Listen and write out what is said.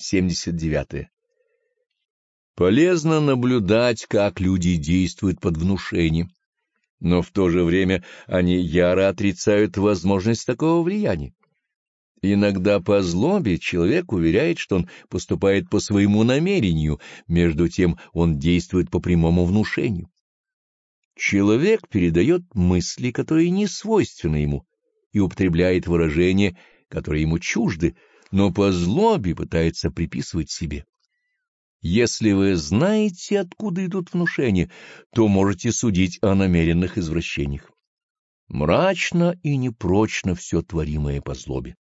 79. Полезно наблюдать, как люди действуют под внушением, но в то же время они яро отрицают возможность такого влияния. Иногда по злобе человек уверяет, что он поступает по своему намерению, между тем он действует по прямому внушению. Человек передает мысли, которые не свойственны ему, и употребляет выражения, которые ему чужды, но по злобе пытается приписывать себе. Если вы знаете, откуда идут внушения, то можете судить о намеренных извращениях. Мрачно и непрочно все творимое по злобе.